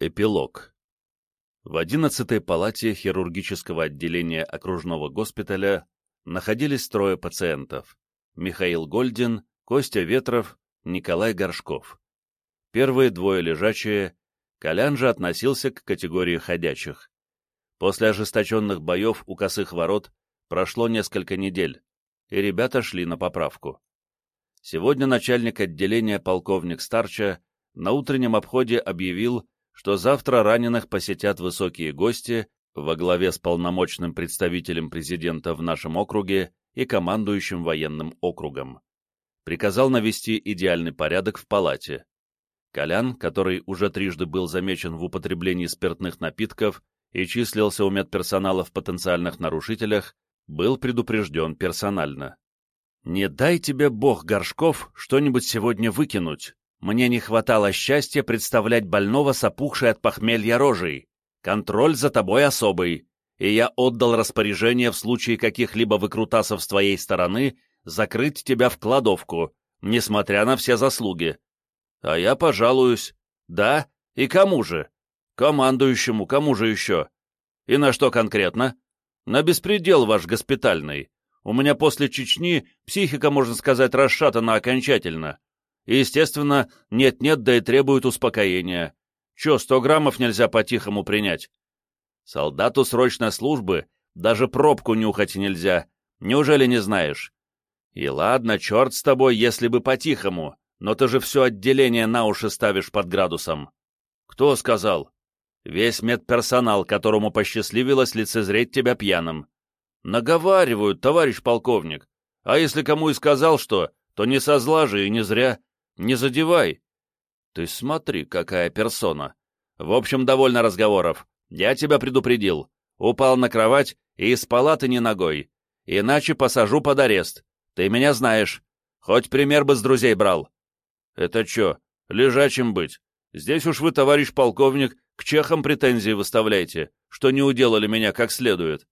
Эпилог. В 11-й палате хирургического отделения окружного госпиталя находились трое пациентов. Михаил Гольдин, Костя Ветров, Николай Горшков. Первые двое лежачие, Колян же относился к категории ходячих. После ожесточенных боев у косых ворот прошло несколько недель, и ребята шли на поправку. Сегодня начальник отделения полковник Старча на утреннем обходе объявил, что завтра раненых посетят высокие гости во главе с полномочным представителем президента в нашем округе и командующим военным округом. Приказал навести идеальный порядок в палате. Колян, который уже трижды был замечен в употреблении спиртных напитков и числился у медперсонала в потенциальных нарушителях, был предупрежден персонально. «Не дай тебе Бог, Горшков, что-нибудь сегодня выкинуть. Мне не хватало счастья представлять больного с опухшей от похмелья рожей. Контроль за тобой особый, и я отдал распоряжение в случае каких-либо выкрутасов с твоей стороны закрыть тебя в кладовку, несмотря на все заслуги. А я пожалуюсь. Да? И кому же? Командующему, кому же еще? И на что конкретно? На беспредел ваш госпитальный. У меня после Чечни психика, можно сказать, расшатана окончательно. И, естественно, нет-нет, да и требует успокоения. Че, сто граммов нельзя по-тихому принять? Солдату срочной службы даже пробку нюхать нельзя. Неужели не знаешь? И ладно, черт с тобой, если бы по-тихому, но ты же все отделение на уши ставишь под градусом. Кто сказал? Весь медперсонал, которому посчастливилось лицезреть тебя пьяным. Наговаривают, товарищ полковник. А если кому и сказал что, то не со зла же и не зря. Не задевай. Ты смотри, какая персона. В общем, довольно разговоров. Я тебя предупредил. Упал на кровать и из палаты не ногой. Иначе посажу под арест. Ты меня знаешь. Хоть пример бы с друзей брал. Это чё, лежачим быть? Здесь уж вы, товарищ полковник, к чехам претензии выставляете, что не уделали меня как следует.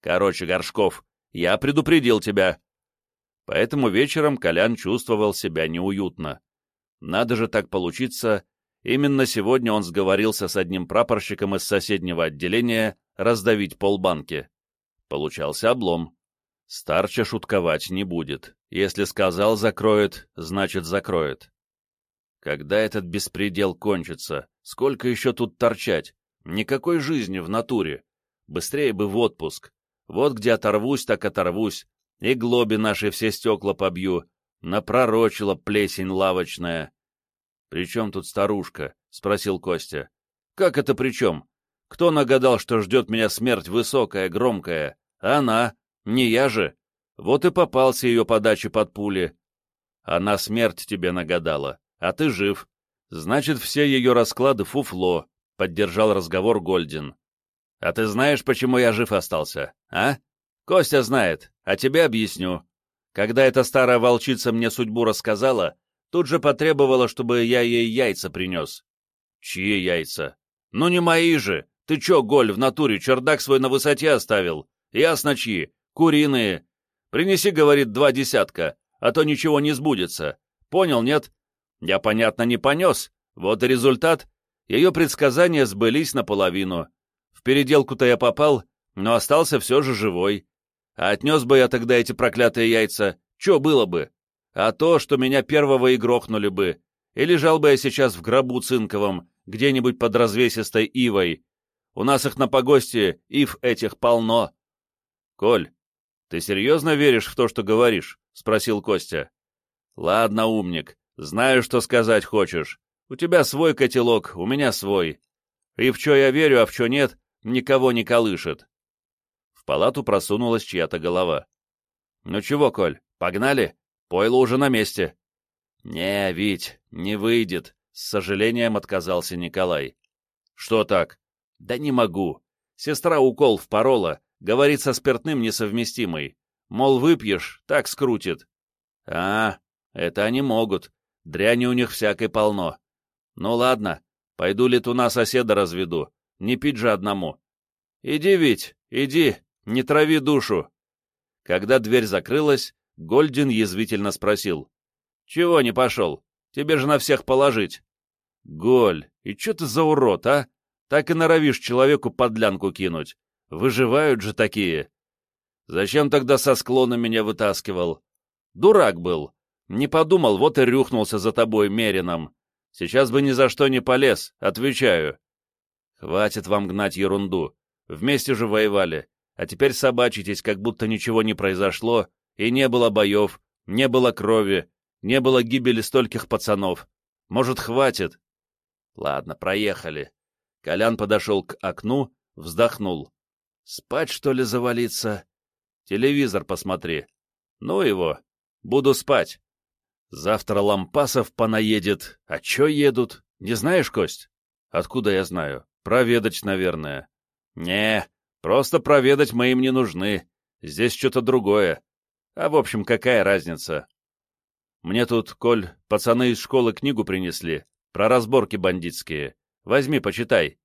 Короче, Горшков, я предупредил тебя. Поэтому вечером Колян чувствовал себя неуютно. Надо же так получиться, именно сегодня он сговорился с одним прапорщиком из соседнего отделения раздавить полбанки. Получался облом. Старча шутковать не будет. Если сказал закроет, значит закроет. Когда этот беспредел кончится? Сколько еще тут торчать? Никакой жизни в натуре. Быстрее бы в отпуск. Вот где оторвусь, так оторвусь, и глоби наши все стекла побью, напророчила плесень лавочная. — При чем тут старушка? — спросил Костя. — Как это при чем? Кто нагадал, что ждет меня смерть высокая, громкая? Она, не я же. Вот и попался ее подачи под пули. Она смерть тебе нагадала, а ты жив. Значит, все ее расклады фуфло, — поддержал разговор Гольдин. — А ты знаешь, почему я жив остался, а? Костя знает, а тебе объясню. Когда эта старая волчица мне судьбу рассказала, тут же потребовала, чтобы я ей яйца принес. Чьи яйца? Ну не мои же. Ты чё, Голь, в натуре чердак свой на высоте оставил? Ясно чьи. Куриные. Принеси, говорит, два десятка, а то ничего не сбудется. Понял, нет? Я, понятно, не понес. Вот и результат. Ее предсказания сбылись наполовину. В переделку-то я попал, но остался все же живой. А отнес бы я тогда эти проклятые яйца, что было бы? А то, что меня первого и грохнули бы. И лежал бы я сейчас в гробу цинковом, где-нибудь под развесистой ивой. У нас их на погосте, ив этих полно. — Коль, ты серьезно веришь в то, что говоришь? — спросил Костя. — Ладно, умник, знаю, что сказать хочешь. У тебя свой котелок, у меня свой. И в что я верю, а в что нет, никого не колышет. В палату просунулась чья-то голова. «Ну чего, Коль, погнали? Пойло уже на месте». «Не, Вить, не выйдет», — с сожалением отказался Николай. «Что так?» «Да не могу. Сестра укол впорола, говорит, со спиртным несовместимый. Мол, выпьешь, так скрутит». «А, это они могут. Дряни у них всякой полно. Ну ладно, пойду летуна соседа разведу. Не пить же одному». «Иди, Вить, иди, не трави душу!» Когда дверь закрылась, Гольдин язвительно спросил. «Чего не пошел? Тебе же на всех положить!» Голь, и чё ты за урод, а? Так и норовишь человеку подлянку кинуть. Выживают же такие. Зачем тогда со склона меня вытаскивал? Дурак был. Не подумал, вот и рюхнулся за тобой мерином. Сейчас бы ни за что не полез, отвечаю. Хватит вам гнать ерунду. Вместе же воевали. А теперь собачитесь, как будто ничего не произошло, и не было боев, не было крови, не было гибели стольких пацанов. Может, хватит? Ладно, проехали. Колян подошел к окну, вздохнул. Спать, что ли, завалиться? Телевизор посмотри. Ну его. Буду спать. Завтра Лампасов понаедет. А чё едут? Не знаешь, Кость? Откуда я знаю? Проведать, наверное. Не, просто проведать мы им не нужны. Здесь что-то другое. А в общем, какая разница? Мне тут, Коль, пацаны из школы книгу принесли, про разборки бандитские. Возьми, почитай.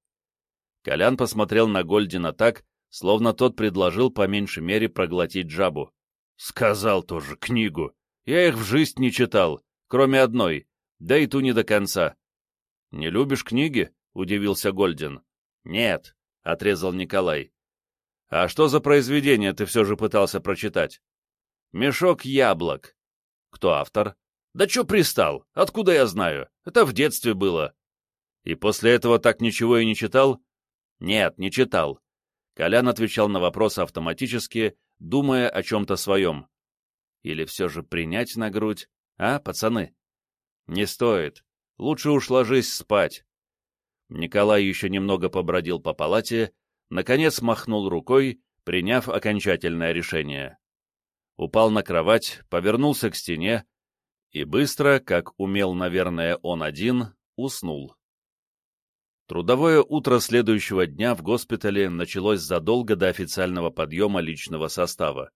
Колян посмотрел на Гольдина так, словно тот предложил по меньшей мере проглотить жабу. Сказал тоже книгу. Я их в жизнь не читал, кроме одной, да и ту не до конца. Не любишь книги? — удивился Гольдин. Нет, — отрезал Николай. А что за произведение ты все же пытался прочитать? Мешок яблок. Кто автор? Да чё пристал? Откуда я знаю? Это в детстве было. И после этого так ничего и не читал? Нет, не читал. Колян отвечал на вопросы автоматически, думая о чем-то своем. Или все же принять на грудь? А, пацаны? Не стоит. Лучше уж ложись спать. Николай еще немного побродил по палате, наконец махнул рукой, приняв окончательное решение упал на кровать, повернулся к стене и быстро, как умел, наверное, он один, уснул. Трудовое утро следующего дня в госпитале началось задолго до официального подъема личного состава.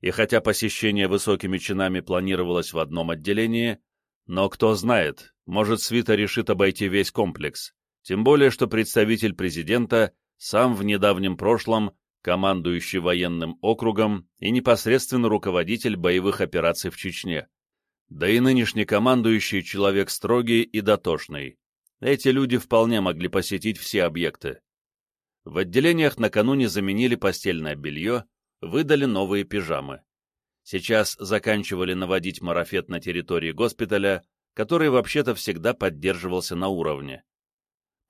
И хотя посещение высокими чинами планировалось в одном отделении, но кто знает, может, свита решит обойти весь комплекс, тем более, что представитель президента сам в недавнем прошлом командующий военным округом и непосредственно руководитель боевых операций в Чечне. Да и нынешний командующий человек строгий и дотошный. Эти люди вполне могли посетить все объекты. В отделениях накануне заменили постельное белье, выдали новые пижамы. Сейчас заканчивали наводить марафет на территории госпиталя, который вообще-то всегда поддерживался на уровне.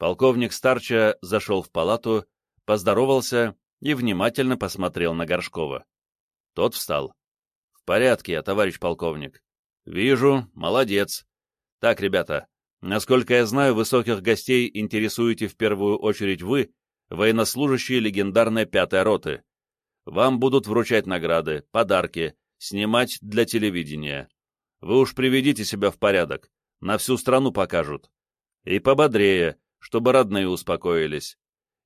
Полковник Старча зашел в палату, поздоровался и внимательно посмотрел на Горшкова. Тот встал. «В порядке, товарищ полковник». «Вижу, молодец. Так, ребята, насколько я знаю, высоких гостей интересуете в первую очередь вы, военнослужащие легендарной пятой роты. Вам будут вручать награды, подарки, снимать для телевидения. Вы уж приведите себя в порядок, на всю страну покажут. И пободрее, чтобы родные успокоились.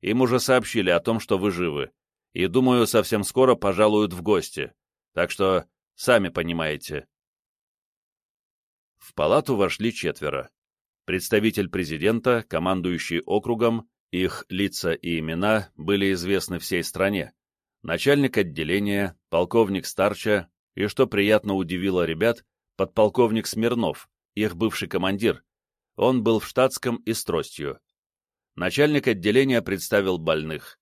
Им уже сообщили о том, что вы живы, и, думаю, совсем скоро пожалуют в гости, так что сами понимаете. В палату вошли четверо. Представитель президента, командующий округом, их лица и имена были известны всей стране, начальник отделения, полковник Старча и, что приятно удивило ребят, подполковник Смирнов, их бывший командир. Он был в штатском и с тростью. Начальник отделения представил больных.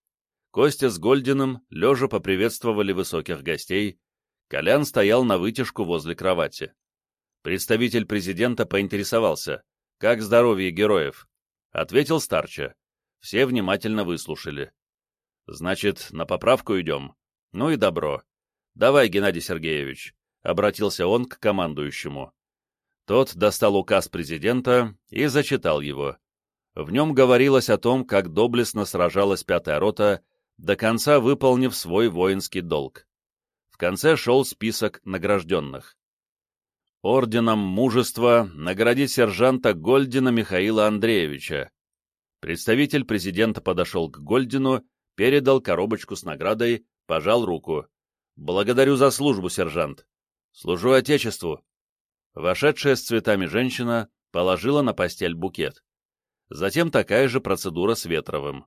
Костя с Гольдиным лежа поприветствовали высоких гостей. Колян стоял на вытяжку возле кровати. Представитель президента поинтересовался, как здоровье героев. Ответил Старча. Все внимательно выслушали. Значит, на поправку идем? Ну и добро. Давай, Геннадий Сергеевич. Обратился он к командующему. Тот достал указ президента и зачитал его. В нем говорилось о том, как доблестно сражалась пятая рота, до конца выполнив свой воинский долг. В конце шел список награжденных. Орденом мужества наградить сержанта Гольдина Михаила Андреевича. Представитель президента подошел к Гольдину, передал коробочку с наградой, пожал руку. «Благодарю за службу, сержант. Служу Отечеству». Вошедшая с цветами женщина положила на постель букет. Затем такая же процедура с Ветровым.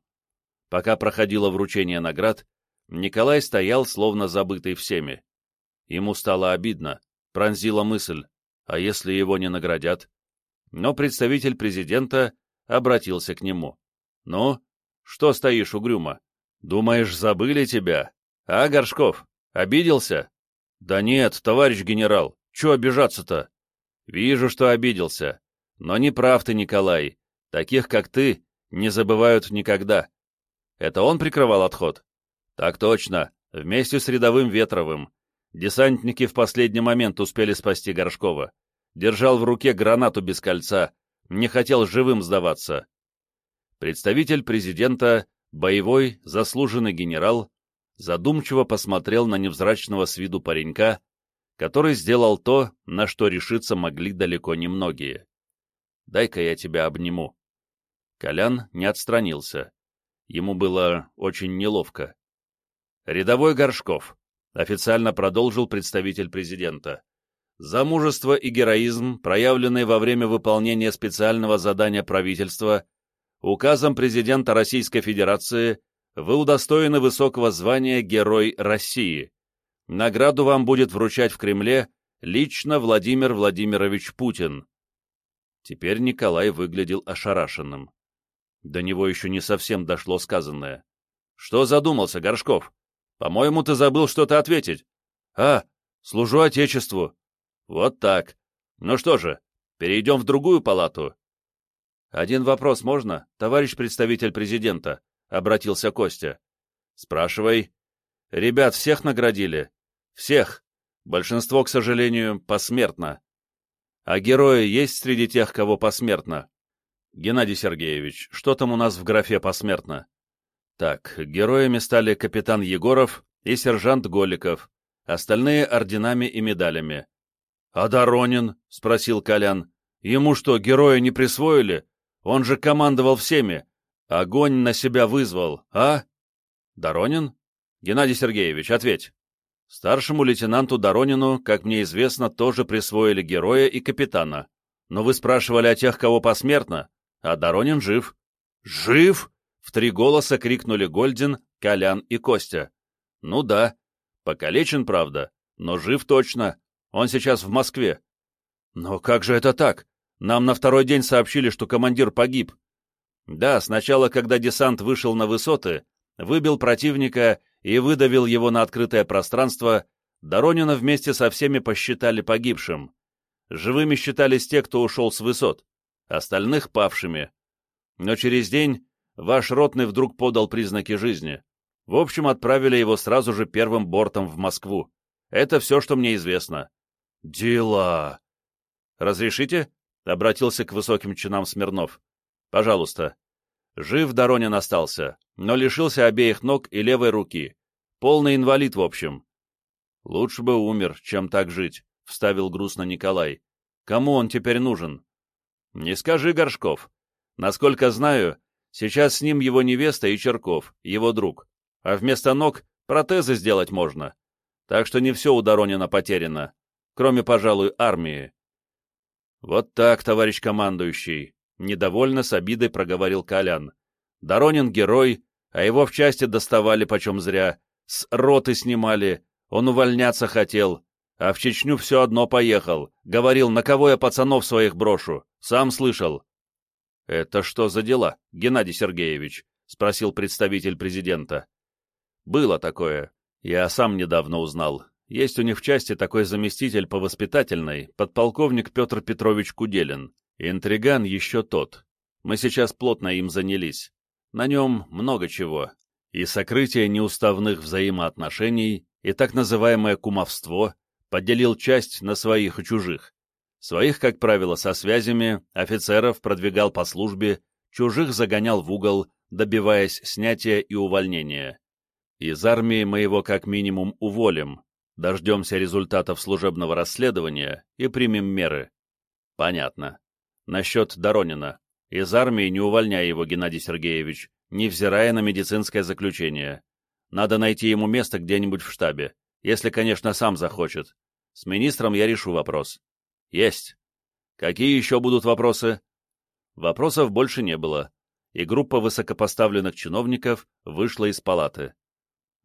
Пока проходило вручение наград, Николай стоял, словно забытый всеми. Ему стало обидно, пронзила мысль, а если его не наградят? но представитель президента обратился к нему. «Ну, что стоишь угрюмо? Думаешь, забыли тебя? А, Горшков, обиделся?» «Да нет, товарищ генерал, чё обижаться-то?» «Вижу, что обиделся. Но не прав ты, Николай. Таких, как ты, не забывают никогда. Это он прикрывал отход? Так точно, вместе с рядовым Ветровым. Десантники в последний момент успели спасти Горшкова. Держал в руке гранату без кольца, не хотел живым сдаваться. Представитель президента, боевой, заслуженный генерал, задумчиво посмотрел на невзрачного с виду паренька, который сделал то, на что решиться могли далеко не многие. «Дай-ка я тебя обниму». Колян не отстранился. Ему было очень неловко. «Рядовой Горшков», — официально продолжил представитель президента, «за мужество и героизм, проявленные во время выполнения специального задания правительства, указом президента Российской Федерации вы удостоены высокого звания Герой России. Награду вам будет вручать в Кремле лично Владимир Владимирович Путин». Теперь Николай выглядел ошарашенным. До него еще не совсем дошло сказанное. «Что задумался, Горшков? По-моему, ты забыл что-то ответить». «А, служу Отечеству». «Вот так. Ну что же, перейдем в другую палату». «Один вопрос можно, товарищ представитель президента?» — обратился Костя. «Спрашивай». «Ребят всех наградили?» «Всех. Большинство, к сожалению, посмертно». «А герои есть среди тех, кого посмертно?» Геннадий Сергеевич, что там у нас в графе посмертно? Так, героями стали капитан Егоров и сержант Голиков, остальные орденами и медалями. — А Доронин? — спросил Колян. — Ему что, героя не присвоили? Он же командовал всеми. Огонь на себя вызвал, а? — Доронин? Геннадий Сергеевич, ответь. Старшему лейтенанту Доронину, как мне известно, тоже присвоили героя и капитана. Но вы спрашивали о тех, кого посмертно? а Доронин жив. «Жив?» — в три голоса крикнули Гольдин, Колян и Костя. «Ну да. Покалечен, правда, но жив точно. Он сейчас в Москве». «Но как же это так? Нам на второй день сообщили, что командир погиб». «Да, сначала, когда десант вышел на высоты, выбил противника и выдавил его на открытое пространство, Доронина вместе со всеми посчитали погибшим. Живыми считались те, кто ушел с высот остальных павшими. Но через день ваш ротный вдруг подал признаки жизни. В общем, отправили его сразу же первым бортом в Москву. Это все, что мне известно. Дела. Разрешите? Обратился к высоким чинам Смирнов. Пожалуйста. Жив Доронин остался, но лишился обеих ног и левой руки. Полный инвалид, в общем. Лучше бы умер, чем так жить, вставил грустно Николай. Кому он теперь нужен? «Не скажи, Горшков. Насколько знаю, сейчас с ним его невеста и Черков, его друг. А вместо ног протезы сделать можно. Так что не все у Доронина потеряно, кроме, пожалуй, армии». «Вот так, товарищ командующий», — недовольно с обидой проговорил Колян. «Доронин герой, а его в части доставали почем зря, с роты снимали, он увольняться хотел, а в Чечню все одно поехал. Говорил, на кого я пацанов своих брошу. Сам слышал. — Это что за дела, Геннадий Сергеевич? — спросил представитель президента. — Было такое. Я сам недавно узнал. Есть у них в части такой заместитель по воспитательной, подполковник Петр Петрович Куделин. Интриган еще тот. Мы сейчас плотно им занялись. На нем много чего. И сокрытие неуставных взаимоотношений, и так называемое кумовство — поделил часть на своих и чужих. Своих, как правило, со связями, офицеров продвигал по службе, чужих загонял в угол, добиваясь снятия и увольнения. Из армии мы его как минимум уволим, дождемся результатов служебного расследования и примем меры. Понятно. Насчет Доронина. Из армии не увольняй его, Геннадий Сергеевич, невзирая на медицинское заключение. Надо найти ему место где-нибудь в штабе. Если, конечно, сам захочет. С министром я решу вопрос. Есть. Какие еще будут вопросы? Вопросов больше не было, и группа высокопоставленных чиновников вышла из палаты.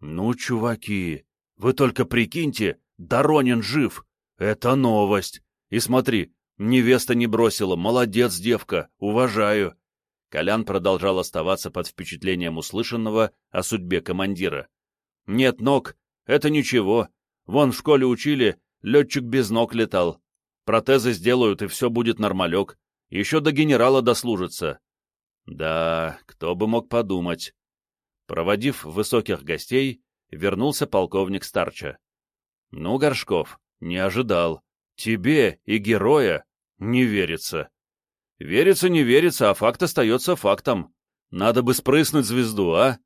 «Ну, чуваки, вы только прикиньте, Доронин жив! Это новость! И смотри, Невеста не бросила, молодец, девка, уважаю. Колян продолжал оставаться под впечатлением услышанного о судьбе командира. Нет ног, это ничего. Вон в школе учили, летчик без ног летал. Протезы сделают, и все будет нормалек. Еще до генерала дослужится. Да, кто бы мог подумать. Проводив высоких гостей, вернулся полковник Старча. Ну, Горшков, не ожидал. Тебе и героя не верится. Верится, не верится, а факт остается фактом. Надо бы спрыснуть звезду, а?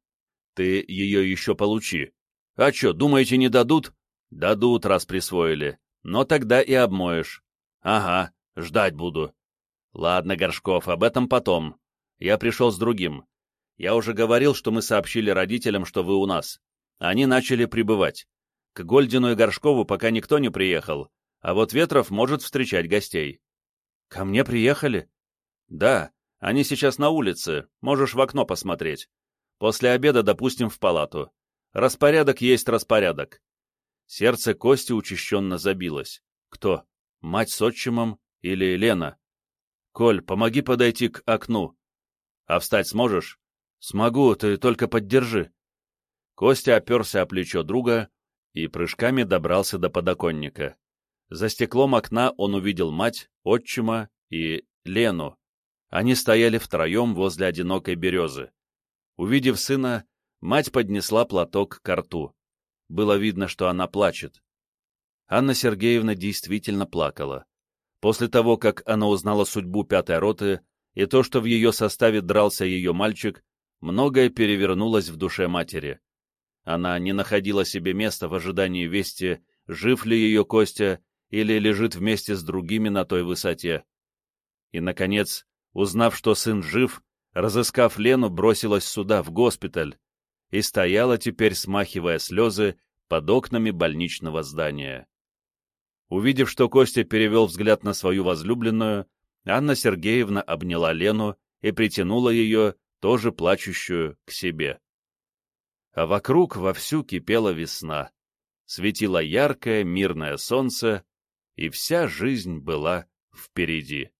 Ты ее еще получи. А что, думаете, не дадут? Дадут, раз присвоили. Но тогда и обмоешь. Ага, ждать буду. Ладно, Горшков, об этом потом. Я пришел с другим. Я уже говорил, что мы сообщили родителям, что вы у нас. Они начали прибывать. К Гольдину и Горшкову пока никто не приехал, а вот Ветров может встречать гостей. Ко мне приехали? Да, они сейчас на улице, можешь в окно посмотреть. После обеда допустим в палату. Распорядок есть распорядок. Сердце Кости учащенно забилось. Кто? Мать с отчимом или Лена? Коль, помоги подойти к окну. А встать сможешь? Смогу, ты только поддержи. Костя оперся о плечо друга и прыжками добрался до подоконника. За стеклом окна он увидел мать, отчима и Лену. Они стояли втроем возле одинокой березы. Увидев сына, мать поднесла платок к рту. Было видно, что она плачет. Анна Сергеевна действительно плакала. После того, как она узнала судьбу пятой роты и то, что в ее составе дрался ее мальчик, многое перевернулось в душе матери. Она не находила себе места в ожидании вести, жив ли ее Костя или лежит вместе с другими на той высоте. И, наконец, узнав, что сын жив, разыскав Лену, бросилась сюда, в госпиталь, и стояла теперь, смахивая слезы, под окнами больничного здания. Увидев, что Костя перевел взгляд на свою возлюбленную, Анна Сергеевна обняла Лену и притянула ее, тоже плачущую, к себе. А вокруг вовсю кипела весна. Светило яркое, мирное солнце, и вся жизнь была впереди.